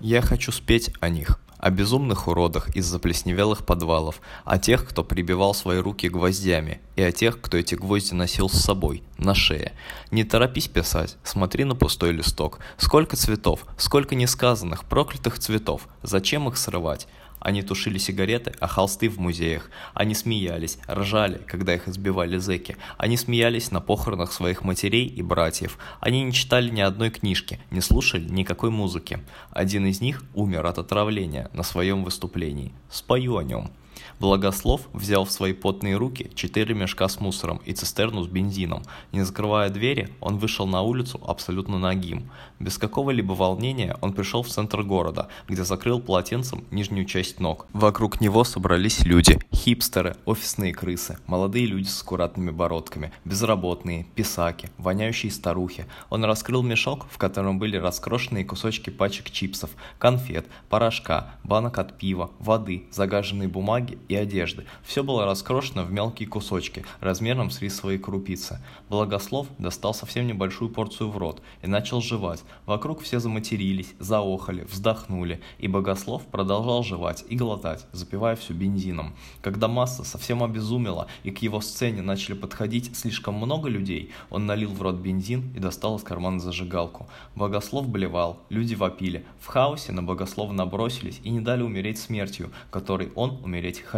Я хочу спеть о них, о безумных уродах из заплесневелых подвалов, о тех, кто прибивал свои руки гвоздями, и о тех, кто эти гвозди носил с собой, на шее. Не торопись писать, смотри на пустой листок. Сколько цветов, сколько несказанных, проклятых цветов, зачем их срывать? Они тушили сигареты, а холсты в музеях. Они смеялись, ржали, когда их избивали зэки. Они смеялись на похоронах своих матерей и братьев. Они не читали ни одной книжки, не слушали никакой музыки. Один из них умер от отравления на своем выступлении. Спою о нем. Благослов взял в свои потные руки четыре мешка с мусором и цистерну с бензином. Не закрывая двери, он вышел на улицу абсолютно нагим. Без какого-либо волнения он пришел в центр города, где закрыл полотенцем нижнюю часть ног. Вокруг него собрались люди. Хипстеры, офисные крысы, молодые люди с аккуратными бородками, безработные, писаки, воняющие старухи. Он раскрыл мешок, в котором были раскрошенные кусочки пачек чипсов, конфет, порошка, банок от пива, воды, загаженные бумаги и одежды. Все было раскрошено в мелкие кусочки, размером с рисовые крупицы. Благослов достал совсем небольшую порцию в рот и начал жевать. Вокруг все заматерились, заохали, вздохнули, и Богослов продолжал жевать и глотать, запивая все бензином. Когда масса совсем обезумела и к его сцене начали подходить слишком много людей, он налил в рот бензин и достал из кармана зажигалку. Богослов блевал, люди вопили. В хаосе на Богослова набросились и не дали умереть смертью, которой он умереть хотел.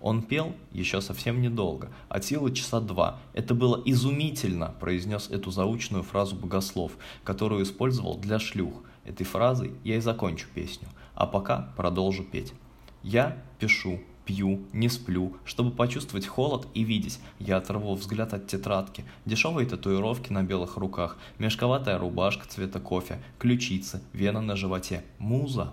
Он пел еще совсем недолго, от силы часа два. Это было изумительно, произнес эту заученную фразу богослов, которую использовал для шлюх. Этой фразой я и закончу песню, а пока продолжу петь. Я пишу, пью, не сплю, чтобы почувствовать холод и видеть. Я оторву взгляд от тетрадки, дешевые татуировки на белых руках, мешковатая рубашка цвета кофе, ключицы, вена на животе. Муза.